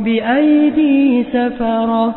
بأيدي سفرة